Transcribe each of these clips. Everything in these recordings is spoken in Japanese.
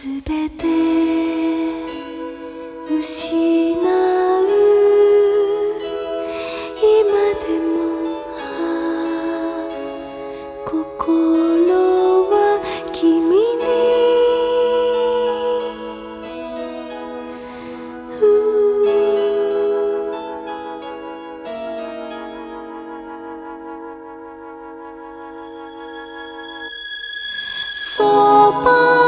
すべて失う。今でも心は君に。そば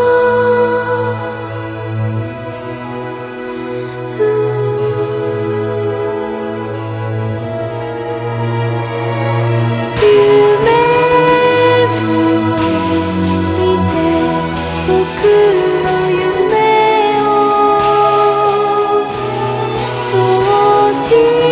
情。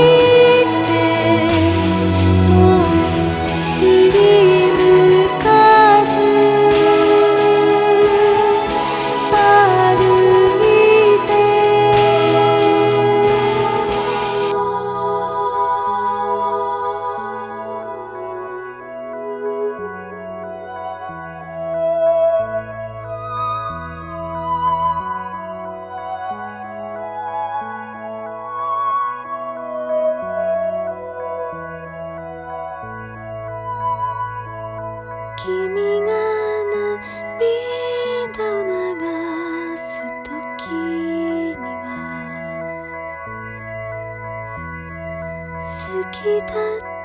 き立っ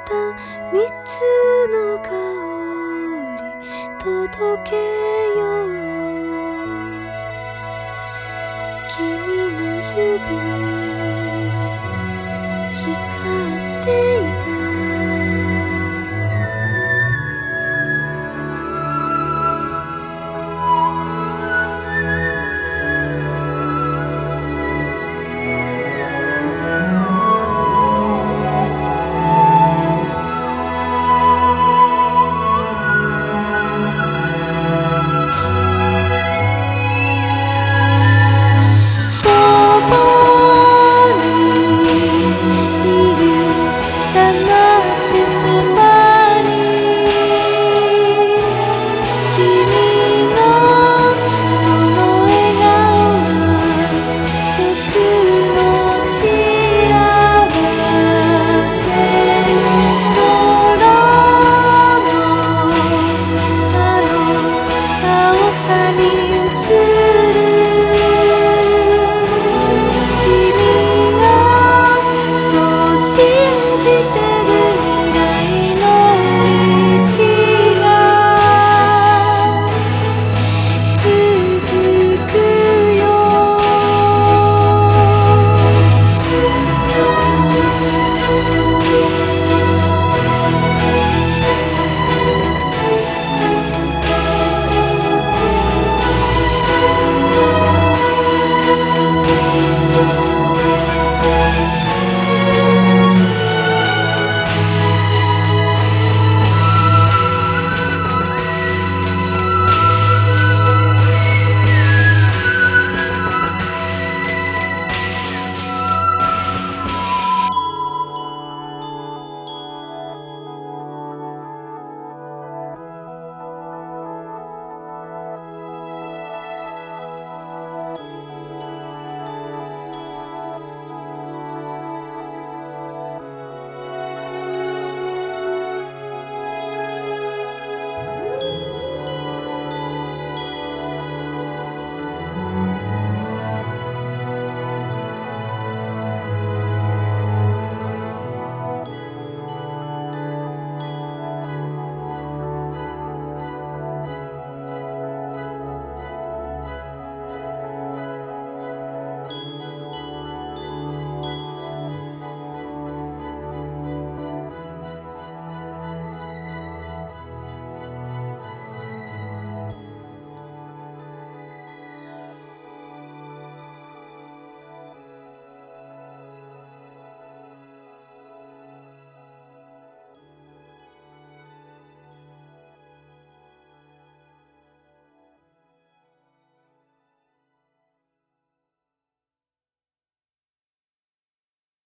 た蜜の香り届けよう。君の指に